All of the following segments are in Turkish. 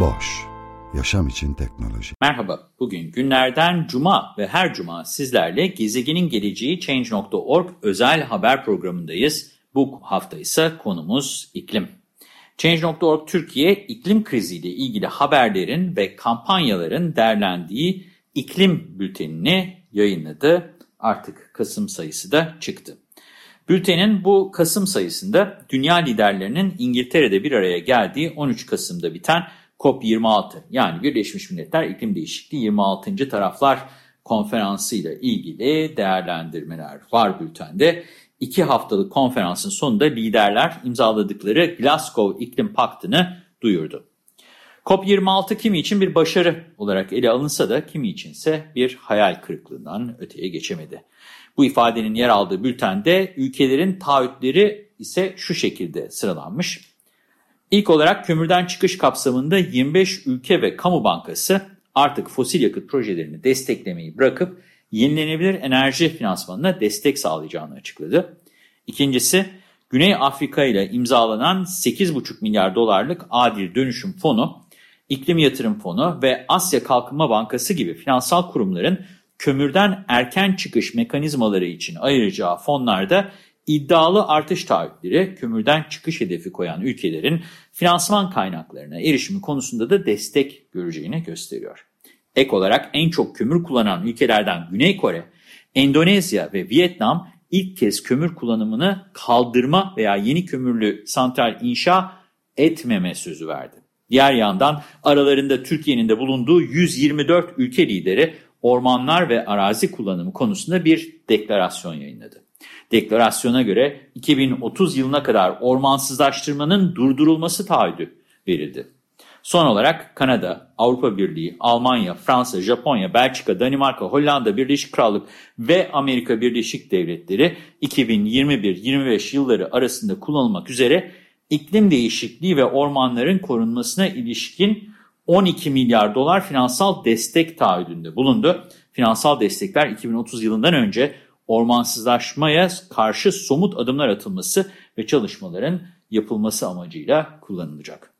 Boş, yaşam için teknoloji. Merhaba, bugün günlerden cuma ve her cuma sizlerle Gezegenin Geleceği Change.org özel haber programındayız. Bu hafta ise konumuz iklim. Change.org Türkiye iklim kriziyle ilgili haberlerin ve kampanyaların derlendiği iklim bültenini yayınladı. Artık Kasım sayısı da çıktı. Bültenin bu Kasım sayısında dünya liderlerinin İngiltere'de bir araya geldiği 13 Kasım'da biten COP26 yani Birleşmiş Milletler İklim Değişikliği 26. Taraflar Konferansı ile ilgili değerlendirmeler var bültende. İki haftalık konferansın sonunda liderler imzaladıkları Glasgow İklim Paktı'nı duyurdu. COP26 kimi için bir başarı olarak ele alınsa da kimi içinse bir hayal kırıklığından öteye geçemedi. Bu ifadenin yer aldığı bültende ülkelerin taahhütleri ise şu şekilde sıralanmış. İlk olarak kömürden çıkış kapsamında 25 ülke ve kamu bankası artık fosil yakıt projelerini desteklemeyi bırakıp yenilenebilir enerji finansmanına destek sağlayacağını açıkladı. İkincisi, Güney Afrika ile imzalanan 8,5 milyar dolarlık adil dönüşüm fonu, İklim Yatırım Fonu ve Asya Kalkınma Bankası gibi finansal kurumların kömürden erken çıkış mekanizmaları için ayıracağı fonlarda iddialı artış taahhütleri kömürden çıkış hedefi koyan ülkelerin finansman kaynaklarına erişimi konusunda da destek göreceğini gösteriyor. Ek olarak en çok kömür kullanan ülkelerden Güney Kore, Endonezya ve Vietnam ilk kez kömür kullanımını kaldırma veya yeni kömürlü santral inşa etmeme sözü verdi. Diğer yandan aralarında Türkiye'nin de bulunduğu 124 ülke lideri ormanlar ve arazi kullanımı konusunda bir deklarasyon yayınladı. Deklarasyona göre 2030 yılına kadar ormansızlaştırmanın durdurulması taahhüdü verildi. Son olarak Kanada, Avrupa Birliği, Almanya, Fransa, Japonya, Belçika, Danimarka, Hollanda, Birleşik Krallık ve Amerika Birleşik Devletleri 2021-25 yılları arasında kullanılmak üzere iklim değişikliği ve ormanların korunmasına ilişkin 12 milyar dolar finansal destek taahhüdünde bulundu. Finansal destekler 2030 yılından önce ormansızlaşmaya karşı somut adımlar atılması ve çalışmaların yapılması amacıyla kullanılacak.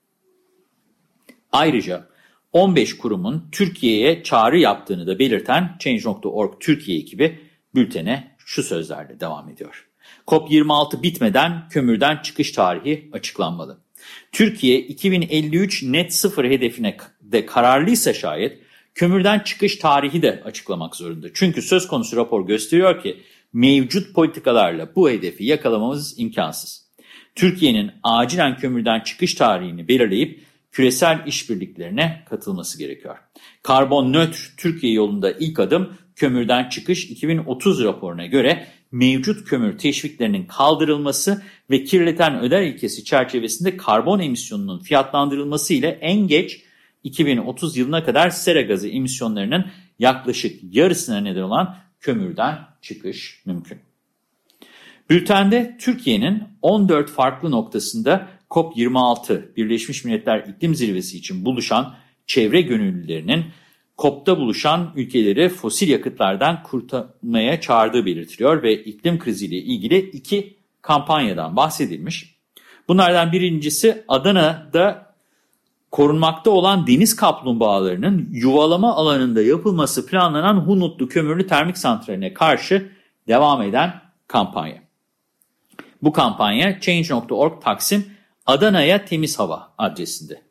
Ayrıca 15 kurumun Türkiye'ye çağrı yaptığını da belirten Change.org Türkiye ekibi bültene şu sözlerle devam ediyor. COP26 bitmeden kömürden çıkış tarihi açıklanmalı. Türkiye 2053 net sıfır hedefine de kararlıysa şayet kömürden çıkış tarihi de açıklamak zorunda. Çünkü söz konusu rapor gösteriyor ki mevcut politikalarla bu hedefi yakalamamız imkansız. Türkiye'nin acilen kömürden çıkış tarihini belirleyip küresel işbirliklerine katılması gerekiyor. Karbon nötr Türkiye yolunda ilk adım kömürden çıkış 2030 raporuna göre mevcut kömür teşviklerinin kaldırılması ve kirleten öder ilkesi çerçevesinde karbon emisyonunun fiyatlandırılması ile en geç 2030 yılına kadar sera gazı emisyonlarının yaklaşık yarısına neden olan kömürden çıkış mümkün. Bültende Türkiye'nin 14 farklı noktasında COP26 Birleşmiş Milletler İklim Zirvesi için buluşan çevre gönüllülerinin COP'ta buluşan ülkeleri fosil yakıtlardan kurtarmaya çağırdığı belirtiliyor ve iklim kriziyle ilgili iki kampanyadan bahsedilmiş. Bunlardan birincisi Adana'da korunmakta olan deniz kaplumbağalarının yuvalama alanında yapılması planlanan Hunutlu Kömürlü Termik Santrali'ne karşı devam eden kampanya. Bu kampanya Change.org Taksim Adana'ya Temiz Hava adresinde.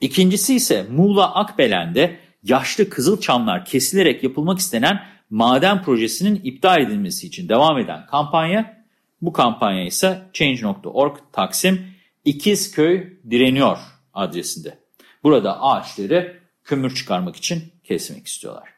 İkincisi ise Muğla Akbelen'de yaşlı kızılçamlar kesilerek yapılmak istenen maden projesinin iptal edilmesi için devam eden kampanya. Bu kampanya ise Change.org Taksim İkizköy direniyor adresinde. Burada ağaçları kömür çıkarmak için kesmek istiyorlar.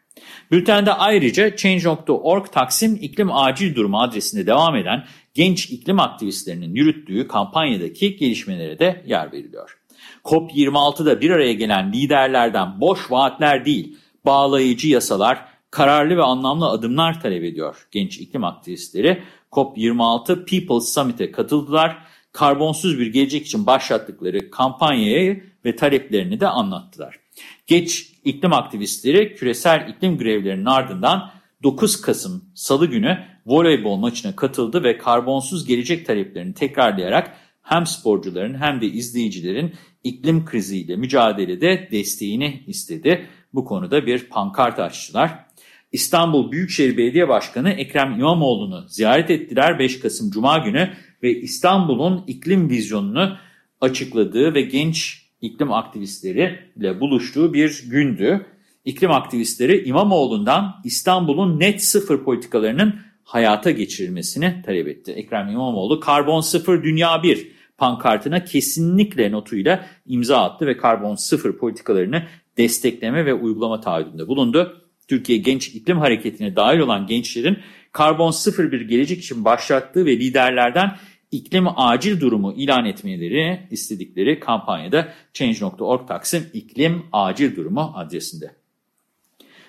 Bültende ayrıca Change.org Taksim İklim Acil Durumu adresinde devam eden genç iklim aktivistlerinin yürüttüğü kampanyadaki gelişmelere de yer veriliyor. COP26'da bir araya gelen liderlerden boş vaatler değil, bağlayıcı yasalar, kararlı ve anlamlı adımlar talep ediyor genç iklim aktivistleri. COP26 People's Summit'e katıldılar. Karbonsuz bir gelecek için başlattıkları kampanyayı ve taleplerini de anlattılar. Genç iklim aktivistleri küresel iklim grevlerinin ardından 9 Kasım Salı günü voleybol maçına katıldı ve karbonsuz gelecek taleplerini tekrarlayarak hem sporcuların hem de izleyicilerin iklim kriziyle mücadelede desteğini istedi. Bu konuda bir pankart açtılar. İstanbul Büyükşehir Belediye Başkanı Ekrem İmamoğlu'nu ziyaret ettiler 5 Kasım Cuma günü ve İstanbul'un iklim vizyonunu açıkladığı ve genç iklim aktivistleriyle buluştuğu bir gündü. İklim aktivistleri İmamoğlu'ndan İstanbul'un net sıfır politikalarının hayata geçirilmesini talep etti. Ekrem İmamoğlu karbon sıfır dünya bir pankartına kesinlikle notuyla imza attı ve karbon sıfır politikalarını destekleme ve uygulama taahhüdünde bulundu. Türkiye Genç İklim Hareketi'ne dahil olan gençlerin karbon sıfır bir gelecek için başlattığı ve liderlerden iklim acil durumu ilan etmeleri istedikleri kampanyada Change.org Taksim iklim acil durumu adresinde.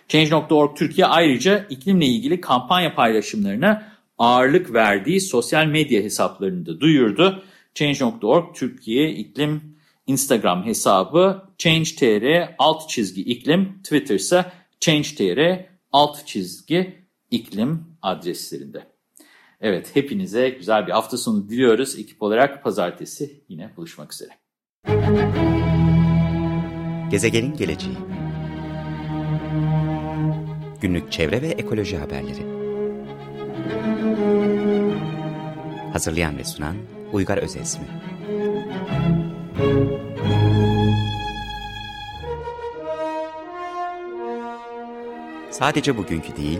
Change.org Türkiye ayrıca iklimle ilgili kampanya paylaşımlarına ağırlık verdiği sosyal medya hesaplarını da duyurdu. Change.org Türkiye iklim Instagram hesabı Change.tr alt çizgi iklim, Twitter ise Change.tr alt çizgi iklim adreslerinde. Evet hepinize güzel bir hafta sonu diliyoruz. Ekip olarak pazartesi yine buluşmak üzere. Gezegenin geleceği Günlük çevre ve ekoloji haberleri Hazırlayan ve sunan Uygar Özesmi Sadece bugünkü değil,